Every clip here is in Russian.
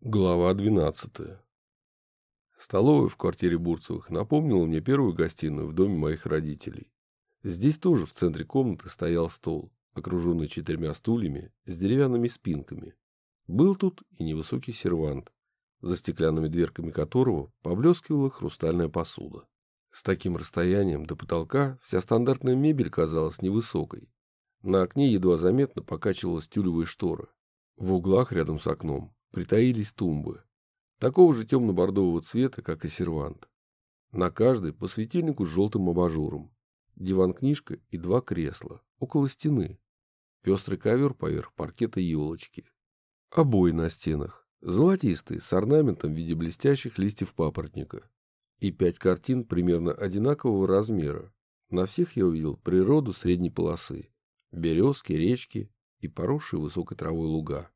Глава 12. Столовая в квартире Бурцевых напомнила мне первую гостиную в доме моих родителей. Здесь тоже в центре комнаты стоял стол, окруженный четырьмя стульями с деревянными спинками. Был тут и невысокий сервант, за стеклянными дверками которого поблескивала хрустальная посуда. С таким расстоянием до потолка вся стандартная мебель казалась невысокой. На окне едва заметно покачивалась тюлевая штора. В углах рядом с окном притаились тумбы, такого же темно-бордового цвета, как и сервант. На каждой по светильнику с желтым абажуром, диван-книжка и два кресла, около стены, пестрый ковер поверх паркета елочки. Обои на стенах, золотистые, с орнаментом в виде блестящих листьев папоротника. И пять картин примерно одинакового размера. На всех я увидел природу средней полосы, березки, речки и поросшие высокой травой луга.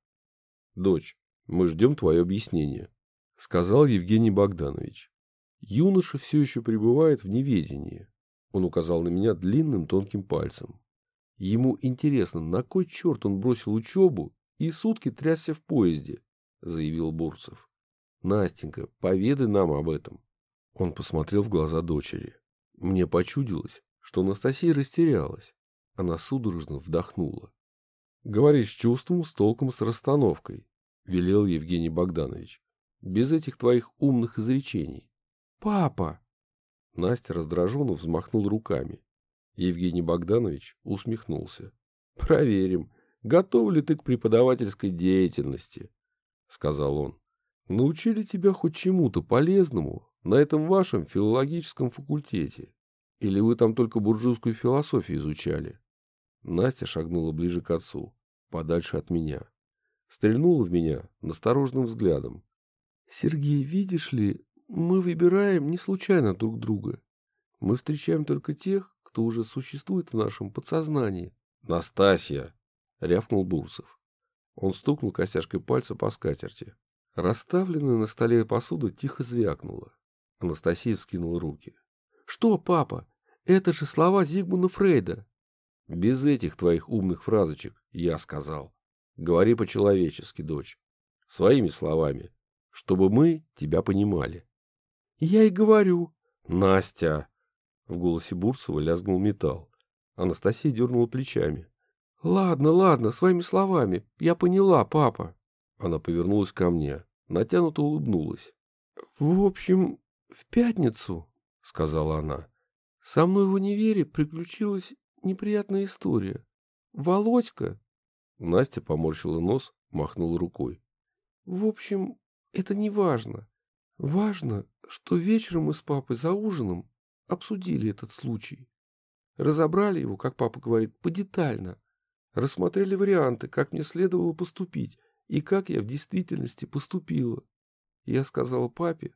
Дочь, мы ждем твое объяснение, — сказал Евгений Богданович. Юноша все еще пребывает в неведении. Он указал на меня длинным тонким пальцем. Ему интересно, на кой черт он бросил учебу и сутки трясся в поезде, — заявил Бурцев. Настенька, поведай нам об этом. Он посмотрел в глаза дочери. Мне почудилось, что Анастасия растерялась. Она судорожно вдохнула. — Говори с чувством, с толком, с расстановкой. — велел Евгений Богданович. «Без этих твоих умных изречений». «Папа!» Настя раздраженно взмахнул руками. Евгений Богданович усмехнулся. «Проверим, готов ли ты к преподавательской деятельности», — сказал он. «Научили тебя хоть чему-то полезному на этом вашем филологическом факультете? Или вы там только буржуйскую философию изучали?» Настя шагнула ближе к отцу, подальше от меня стрельнула в меня насторожным взглядом. «Сергей, видишь ли, мы выбираем не случайно друг друга. Мы встречаем только тех, кто уже существует в нашем подсознании». «Настасья!» — рявкнул Бурсов. Он стукнул костяшкой пальца по скатерти. Расставленная на столе посуда тихо звякнула. Анастасия вскинула руки. «Что, папа? Это же слова Зигмунда Фрейда!» «Без этих твоих умных фразочек, я сказал», Говори по-человечески, дочь. Своими словами. Чтобы мы тебя понимали. Я и говорю. Настя. В голосе Бурцева лязгнул металл. Анастасия дернула плечами. Ладно, ладно, своими словами. Я поняла, папа. Она повернулась ко мне. Натянуто улыбнулась. В общем, в пятницу, сказала она, со мной в универе приключилась неприятная история. Володька, Настя поморщила нос, махнула рукой. В общем, это не важно. Важно, что вечером мы с папой за ужином обсудили этот случай. Разобрали его, как папа говорит, подетально. Рассмотрели варианты, как мне следовало поступить и как я в действительности поступила. Я сказала папе,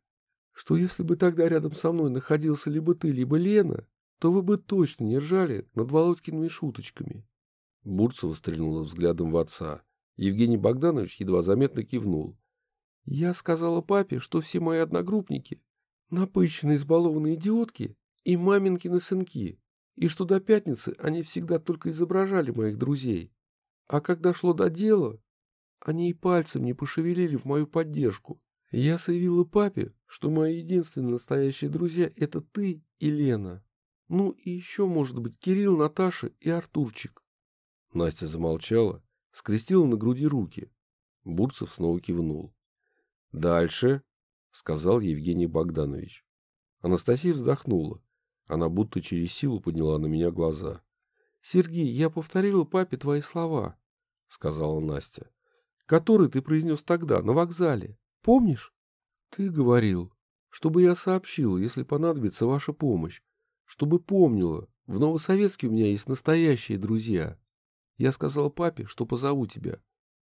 что если бы тогда рядом со мной находился либо ты, либо Лена, то вы бы точно не ржали над Володькиными шуточками. Бурцева стрельнула взглядом в отца. Евгений Богданович едва заметно кивнул. «Я сказала папе, что все мои одногруппники — напыщенные избалованные идиотки и маменькины сынки, и что до пятницы они всегда только изображали моих друзей. А когда шло до дела, они и пальцем не пошевелили в мою поддержку. Я заявила папе, что мои единственные настоящие друзья — это ты и Лена. Ну и еще, может быть, Кирилл, Наташа и Артурчик. Настя замолчала, скрестила на груди руки. Бурцев снова кивнул. «Дальше», — сказал Евгений Богданович. Анастасия вздохнула. Она будто через силу подняла на меня глаза. «Сергей, я повторила папе твои слова», — сказала Настя, — «которые ты произнес тогда, на вокзале. Помнишь? Ты говорил, чтобы я сообщила, если понадобится ваша помощь, чтобы помнила, в Новосоветске у меня есть настоящие друзья. Я сказал папе, что позову тебя.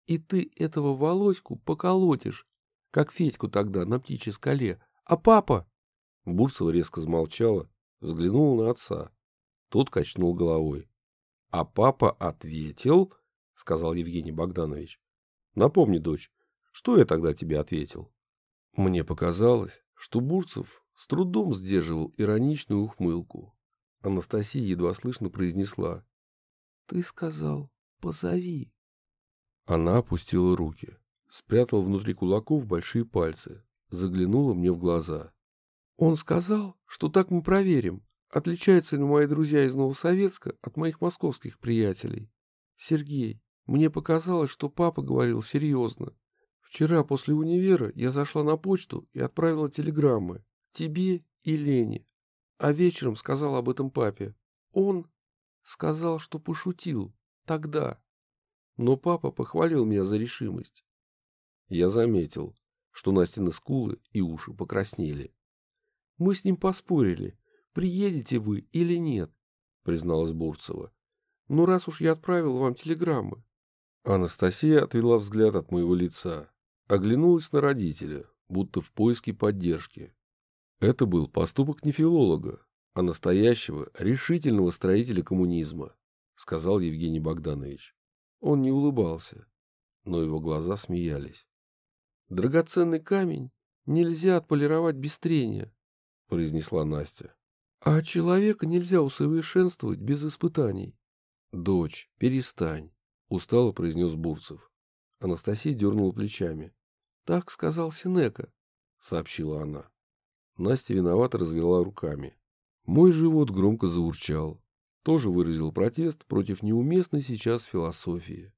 И ты этого Володьку поколотишь, как Федьку тогда на птичьей скале. А папа...» Бурцева резко замолчала, взглянула на отца. Тот качнул головой. «А папа ответил...» — сказал Евгений Богданович. «Напомни, дочь, что я тогда тебе ответил?» Мне показалось, что Бурцев с трудом сдерживал ироничную ухмылку. Анастасия едва слышно произнесла. Ты сказал, позови. Она опустила руки. спрятал внутри кулаков большие пальцы, заглянула мне в глаза. Он сказал, что так мы проверим, отличаются ли мои друзья из Новосоветска от моих московских приятелей. Сергей, мне показалось, что папа говорил серьезно. Вчера после универа я зашла на почту и отправила телеграммы тебе и Лене, а вечером сказал об этом папе. Он сказал, что пошутил тогда, но папа похвалил меня за решимость. Я заметил, что Настины скулы и уши покраснели. Мы с ним поспорили, приедете вы или нет, призналась Бурцева. Ну, раз уж я отправил вам телеграммы. Анастасия отвела взгляд от моего лица, оглянулась на родителя, будто в поиске поддержки. Это был поступок не филолога, а настоящего, решительного строителя коммунизма, сказал Евгений Богданович. Он не улыбался, но его глаза смеялись. Драгоценный камень нельзя отполировать без трения, произнесла Настя. А человека нельзя усовершенствовать без испытаний. Дочь, перестань, устало произнес Бурцев. Анастасия дернула плечами. Так сказал Синека, сообщила она. Настя виновато развела руками. Мой живот громко заурчал. Тоже выразил протест против неуместной сейчас философии.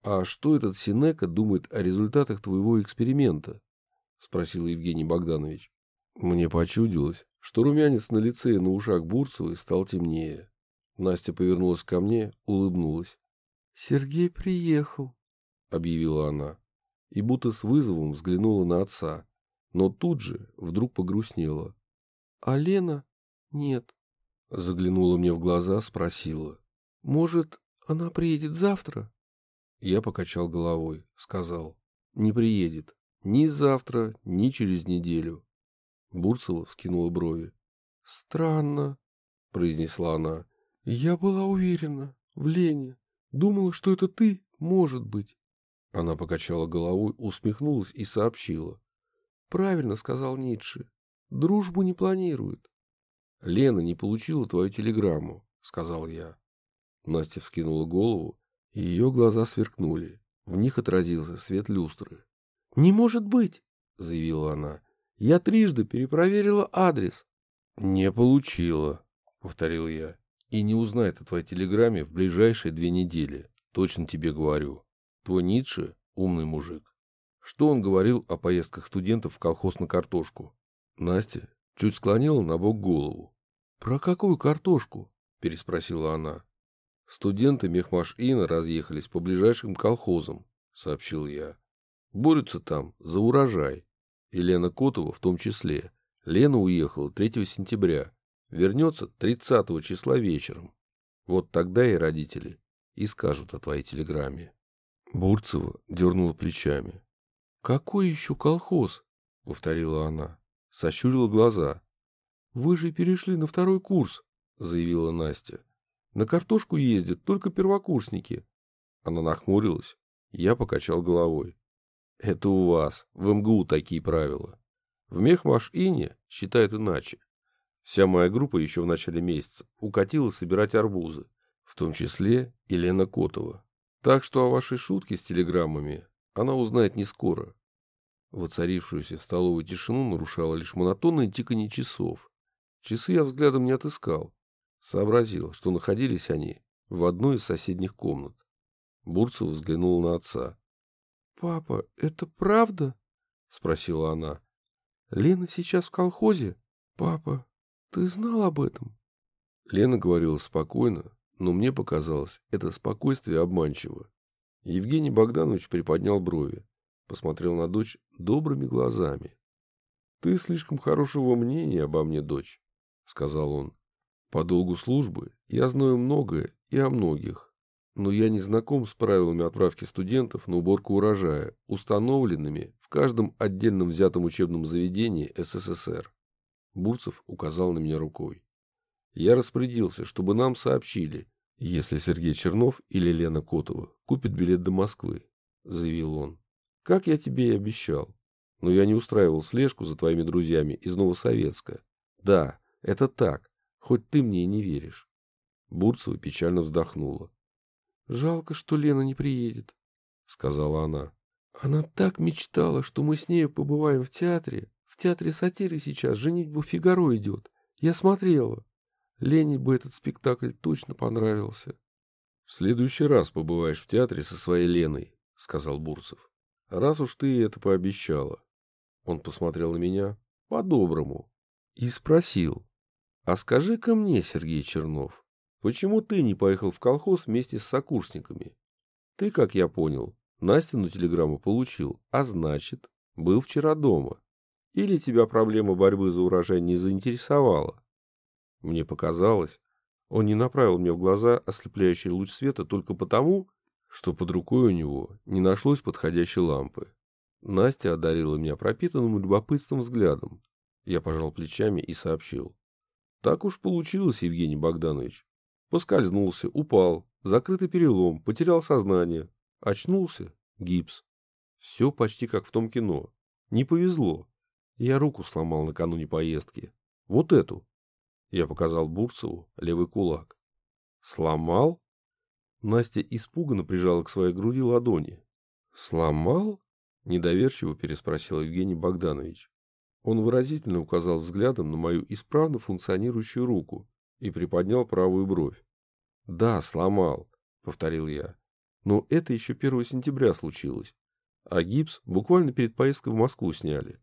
«А что этот Синека думает о результатах твоего эксперимента?» — спросил Евгений Богданович. Мне почудилось, что румянец на лице и на ушах Бурцевой стал темнее. Настя повернулась ко мне, улыбнулась. «Сергей приехал», — объявила она, и будто с вызовом взглянула на отца, но тут же вдруг погрустнела. «А Лена? Нет». Заглянула мне в глаза, спросила. «Может, она приедет завтра?» Я покачал головой, сказал. «Не приедет. Ни завтра, ни через неделю. Бурцева вскинула брови. «Странно», — произнесла она. «Я была уверена. В Лене. Думала, что это ты, может быть». Она покачала головой, усмехнулась и сообщила. «Правильно сказал Ницше. Дружбу не планируют». «Лена не получила твою телеграмму», — сказал я. Настя вскинула голову, и ее глаза сверкнули. В них отразился свет люстры. «Не может быть!» — заявила она. Я трижды перепроверила адрес. — Не получила, — повторил я. — И не узнает о твоей телеграмме в ближайшие две недели. Точно тебе говорю. Твой Ницше — умный мужик. Что он говорил о поездках студентов в колхоз на картошку? Настя чуть склонила на бок голову. — Про какую картошку? — переспросила она. — Студенты Мехмаш-Ина разъехались по ближайшим колхозам, — сообщил я. Борются там за урожай. И Лена Котова в том числе. Лена уехала 3 сентября. Вернется 30 числа вечером. Вот тогда и родители и скажут о твоей телеграмме. Бурцева дернула плечами. «Какой еще колхоз?» — повторила она. Сощурила глаза. «Вы же перешли на второй курс», — заявила Настя. «На картошку ездят только первокурсники». Она нахмурилась. Я покачал головой. Это у вас, в МГУ такие правила. В Мехмаш-Ине считают иначе. Вся моя группа еще в начале месяца укатила собирать арбузы, в том числе и Лена Котова. Так что о вашей шутке с телеграммами она узнает не скоро. Воцарившуюся в столовой тишину нарушало лишь монотонное тиканье часов. Часы я взглядом не отыскал. Сообразил, что находились они в одной из соседних комнат. Бурцев взглянул на отца. «Папа, это правда?» — спросила она. «Лена сейчас в колхозе? Папа, ты знал об этом?» Лена говорила спокойно, но мне показалось, это спокойствие обманчиво. Евгений Богданович приподнял брови, посмотрел на дочь добрыми глазами. «Ты слишком хорошего мнения обо мне, дочь», — сказал он. «По долгу службы я знаю многое и о многих но я не знаком с правилами отправки студентов на уборку урожая, установленными в каждом отдельном взятом учебном заведении СССР. Бурцев указал на меня рукой. Я распорядился, чтобы нам сообщили, если Сергей Чернов или Лена Котова купят билет до Москвы, заявил он. Как я тебе и обещал. Но я не устраивал слежку за твоими друзьями из Новосоветска. Да, это так, хоть ты мне и не веришь. Бурцева печально вздохнула. «Жалко, что Лена не приедет», — сказала она. Она так мечтала, что мы с нею побываем в театре. В театре сатиры сейчас «Женитьба Фигаро» идет. Я смотрела. Лене бы этот спектакль точно понравился. — В следующий раз побываешь в театре со своей Леной, — сказал Бурцев. — Раз уж ты это пообещала. Он посмотрел на меня по-доброму и спросил. — А скажи-ка мне, Сергей Чернов, почему ты не поехал в колхоз вместе с сокурсниками? Ты, как я понял, Настину телеграмму получил, а значит, был вчера дома. Или тебя проблема борьбы за урожай не заинтересовала? Мне показалось, он не направил мне в глаза ослепляющий луч света только потому, что под рукой у него не нашлось подходящей лампы. Настя одарила меня пропитанным любопытством взглядом. Я пожал плечами и сообщил. Так уж получилось, Евгений Богданович. Поскользнулся, упал, закрытый перелом, потерял сознание. Очнулся, гипс. Все почти как в том кино. Не повезло. Я руку сломал накануне поездки. Вот эту. Я показал Бурцеву левый кулак. Сломал? Настя испуганно прижала к своей груди ладони. Сломал? Недоверчиво переспросил Евгений Богданович. Он выразительно указал взглядом на мою исправно функционирующую руку и приподнял правую бровь. «Да, сломал», — повторил я. «Но это еще 1 сентября случилось, а гипс буквально перед поездкой в Москву сняли.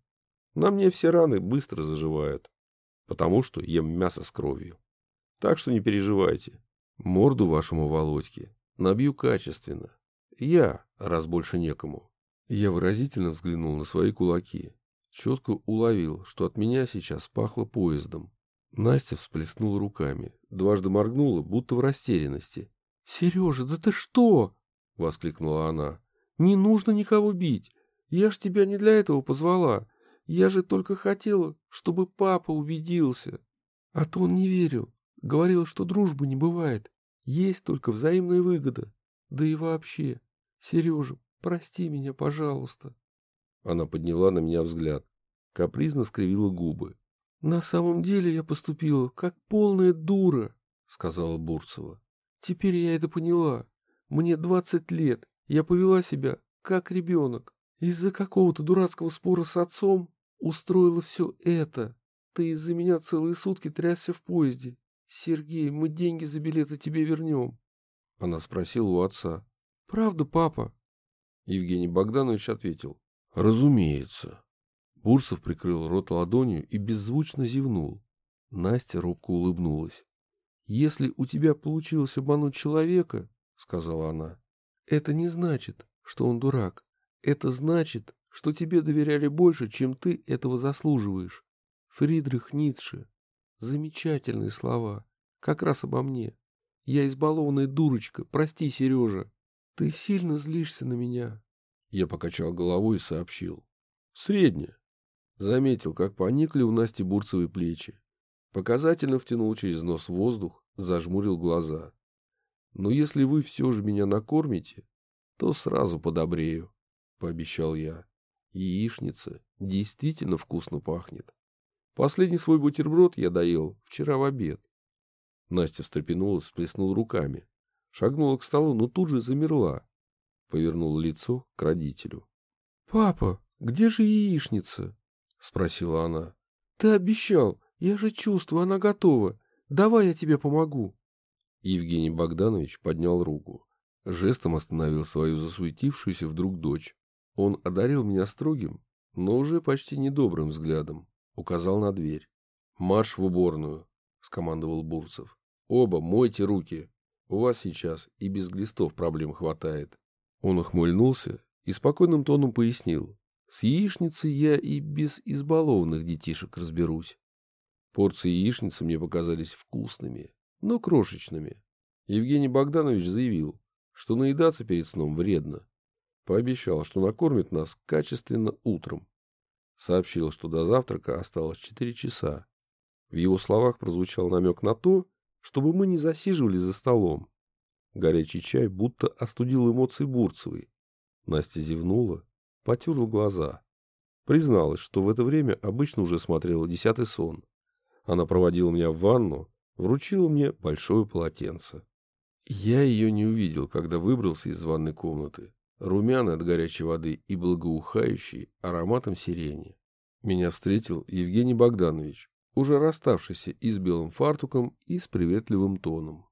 На мне все раны быстро заживают, потому что ем мясо с кровью. Так что не переживайте. Морду вашему Володьке набью качественно. Я, раз больше некому». Я выразительно взглянул на свои кулаки. Четко уловил, что от меня сейчас пахло поездом. Настя всплеснула руками, дважды моргнула, будто в растерянности. — Сережа, да ты что? — воскликнула она. — Не нужно никого бить. Я ж тебя не для этого позвала. Я же только хотела, чтобы папа убедился. А то он не верил. Говорил, что дружбы не бывает. Есть только взаимная выгода. Да и вообще. Сережа, Прости меня, пожалуйста. Она подняла на меня взгляд, капризно скривила губы. На самом деле я поступила как полная дура, сказала Бурцева. Теперь я это поняла. Мне двадцать лет, я повела себя как ребенок. Из-за какого-то дурацкого спора с отцом устроила все это. Ты из-за меня целые сутки трясся в поезде. Сергей, мы деньги за билеты тебе вернем. Она спросила у отца. Правда, папа? Евгений Богданович ответил. Разумеется. Бурсов прикрыл рот ладонью и беззвучно зевнул. Настя робко улыбнулась. «Если у тебя получилось обмануть человека, — сказала она, — это не значит, что он дурак. Это значит, что тебе доверяли больше, чем ты этого заслуживаешь. Фридрих Ницше. Замечательные слова. Как раз обо мне. Я избалованная дурочка. Прости, Сережа. Ты сильно злишься на меня. Я покачал головой и сообщил. Средне. Заметил, как поникли у Насти Бурцевой плечи. Показательно втянул через нос воздух, зажмурил глаза. Но если вы все же меня накормите, то сразу подобрею, — пообещал я. Яичница действительно вкусно пахнет. Последний свой бутерброд я доел вчера в обед. Настя встрепенулась, всплеснула руками. Шагнула к столу, но тут же замерла. Повернула лицо к родителю. — Папа, где же яичница? — спросила она. — Ты обещал. Я же чувствую, она готова. Давай я тебе помогу. Евгений Богданович поднял руку. Жестом остановил свою засуетившуюся вдруг дочь. Он одарил меня строгим, но уже почти недобрым взглядом. Указал на дверь. «Марш в уборную», — скомандовал Бурцев. «Оба мойте руки. У вас сейчас и без глистов проблем хватает. Он ухмыльнулся и спокойным тоном пояснил. С яичницей я и без избалованных детишек разберусь. Порции яичницы мне показались вкусными, но крошечными. Евгений Богданович заявил, что наедаться перед сном вредно. Пообещал, что накормит нас качественно утром. Сообщил, что до завтрака осталось четыре часа. В его словах прозвучал намек на то, чтобы мы не засиживались за столом. Горячий чай будто остудил эмоции Бурцевой. Настя зевнула, потерла глаза. Призналась, что в это время обычно уже смотрела десятый сон. Она проводила меня в ванну, вручила мне большое полотенце. Я ее не увидел, когда выбрался из ванной комнаты. румяный от горячей воды и благоухающий ароматом сирени. Меня встретил Евгений Богданович, уже расставшийся и с белым фартуком, и с приветливым тоном.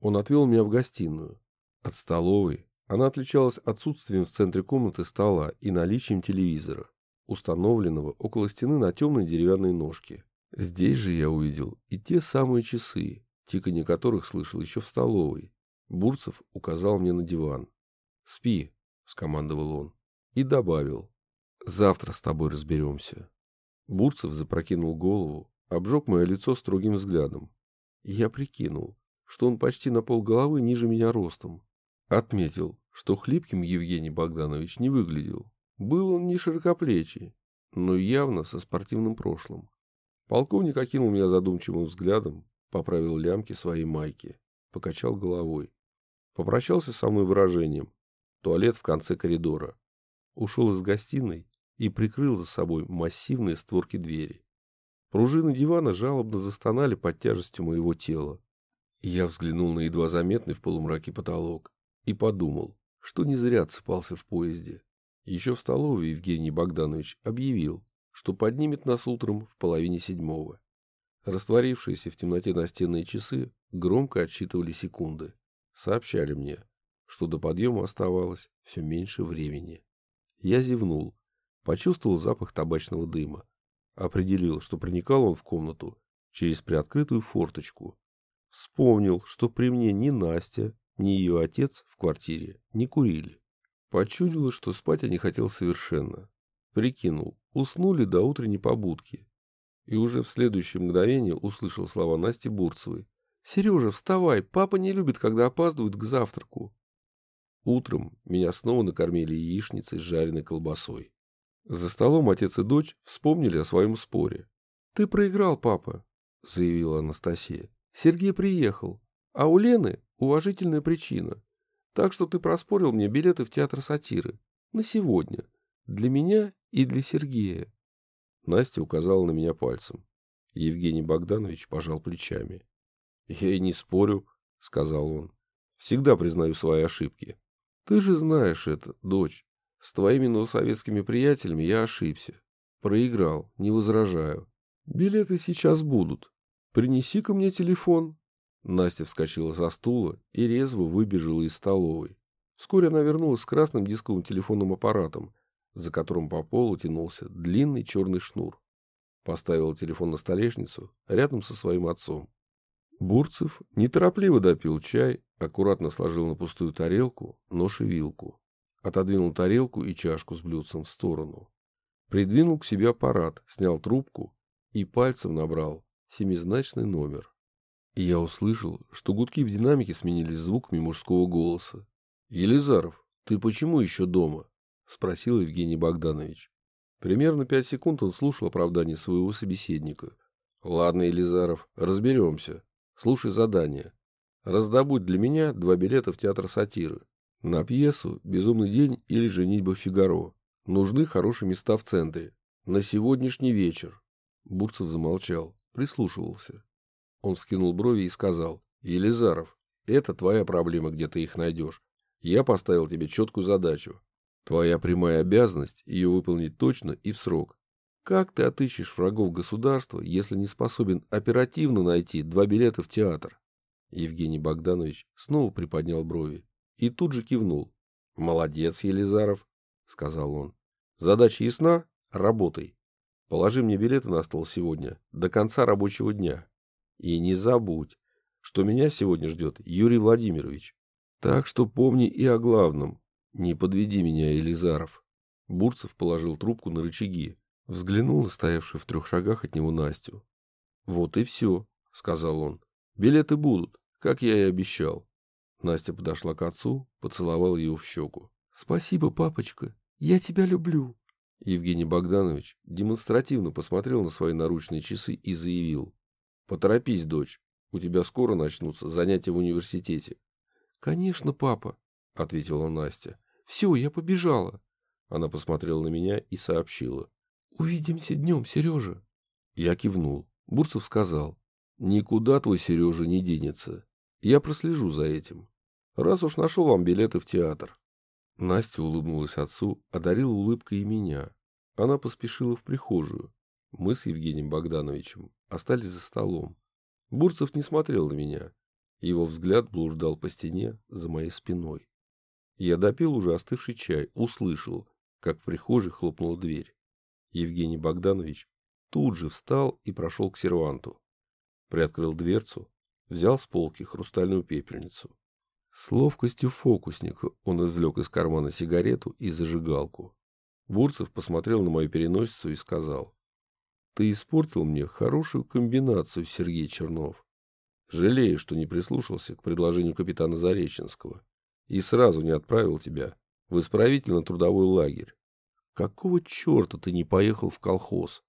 Он отвел меня в гостиную. От столовой она отличалась отсутствием в центре комнаты стола и наличием телевизора, установленного около стены на темной деревянной ножке. Здесь же я увидел и те самые часы, тиканье которых слышал еще в столовой. Бурцев указал мне на диван. «Спи», — скомандовал он, и добавил. «Завтра с тобой разберемся». Бурцев запрокинул голову, обжег мое лицо строгим взглядом. Я прикинул, что он почти на полголовы ниже меня ростом. Отметил, что хлипким Евгений Богданович не выглядел. Был он не широкоплечий, но явно со спортивным прошлым. Полковник окинул меня задумчивым взглядом, поправил лямки своей майки, покачал головой. Попрощался со мной выражением «туалет в конце коридора». Ушел из гостиной и прикрыл за собой массивные створки двери. Пружины дивана жалобно застонали под тяжестью моего тела. Я взглянул на едва заметный в полумраке потолок и подумал, что не зря цепался в поезде. Еще в столовой Евгений Богданович объявил, что поднимет нас утром в половине седьмого. Растворившиеся в темноте настенные часы громко отсчитывали секунды. Сообщали мне, что до подъема оставалось все меньше времени. Я зевнул, почувствовал запах табачного дыма. Определил, что проникал он в комнату через приоткрытую форточку. Вспомнил, что при мне ни Настя, ни ее отец в квартире не курили. Почудилось, что спать я не хотел совершенно. Прикинул, уснули до утренней побудки. И уже в следующее мгновение услышал слова Насти Бурцевой. «Сережа, вставай, папа не любит, когда опаздывают к завтраку». Утром меня снова накормили яичницей с жареной колбасой. За столом отец и дочь вспомнили о своем споре. «Ты проиграл, папа», — заявила Анастасия. «Сергей приехал, а у Лены уважительная причина. Так что ты проспорил мне билеты в театр сатиры. На сегодня. Для меня и для Сергея». Настя указала на меня пальцем. Евгений Богданович пожал плечами. «Я и не спорю», — сказал он. «Всегда признаю свои ошибки. Ты же знаешь это, дочь. С твоими новосоветскими приятелями я ошибся. Проиграл, не возражаю. Билеты сейчас будут. Принеси ко мне телефон». Настя вскочила со стула и резво выбежала из столовой. Вскоре она вернулась с красным дисковым телефонным аппаратом, за которым по полу тянулся длинный черный шнур. Поставила телефон на столешницу рядом со своим отцом. Бурцев неторопливо допил чай, аккуратно сложил на пустую тарелку нож и вилку. Отодвинул тарелку и чашку с блюдцем в сторону. Придвинул к себе аппарат, снял трубку и пальцем набрал семизначный номер. И я услышал, что гудки в динамике сменились звуками мужского голоса. «Елизаров, ты почему еще дома?» — спросил Евгений Богданович. Примерно пять секунд он слушал оправдание своего собеседника. «Ладно, Елизаров, разберемся. Слушай задание. Раздобудь для меня два билета в театр сатиры. На пьесу «Безумный день» или «Женитьба Фигаро». Нужны хорошие места в центре. На сегодняшний вечер. Бурцев замолчал, прислушивался. Он вскинул брови и сказал. «Елизаров, это твоя проблема, где ты их найдешь. Я поставил тебе четкую задачу. Твоя прямая обязанность ее выполнить точно и в срок. Как ты отыщешь врагов государства, если не способен оперативно найти два билета в театр?» Евгений Богданович снова приподнял брови и тут же кивнул. «Молодец, Елизаров», — сказал он. «Задача ясна? Работай. Положи мне билеты на стол сегодня, до конца рабочего дня. И не забудь, что меня сегодня ждет Юрий Владимирович. Так что помни и о главном. Не подведи меня, Елизаров». Бурцев положил трубку на рычаги, взглянул на стоявшую в трех шагах от него Настю. «Вот и все», — сказал он. «Билеты будут, как я и обещал». Настя подошла к отцу, поцеловала его в щеку. «Спасибо, папочка. Я тебя люблю». Евгений Богданович демонстративно посмотрел на свои наручные часы и заявил. «Поторопись, дочь. У тебя скоро начнутся занятия в университете». «Конечно, папа», — ответила Настя. «Все, я побежала». Она посмотрела на меня и сообщила. «Увидимся днем, Сережа». Я кивнул. Бурцев сказал. «Никуда твой Сережа не денется. Я прослежу за этим» раз уж нашел вам билеты в театр. Настя улыбнулась отцу, одарила улыбкой и меня. Она поспешила в прихожую. Мы с Евгением Богдановичем остались за столом. Бурцев не смотрел на меня. Его взгляд блуждал по стене за моей спиной. Я допил уже остывший чай, услышал, как в прихожей хлопнула дверь. Евгений Богданович тут же встал и прошел к серванту. Приоткрыл дверцу, взял с полки хрустальную пепельницу. С ловкостью фокусника он извлек из кармана сигарету и зажигалку. Бурцев посмотрел на мою переносицу и сказал. «Ты испортил мне хорошую комбинацию, Сергей Чернов. Жалею, что не прислушался к предложению капитана Зареченского и сразу не отправил тебя в исправительно-трудовой лагерь. Какого черта ты не поехал в колхоз?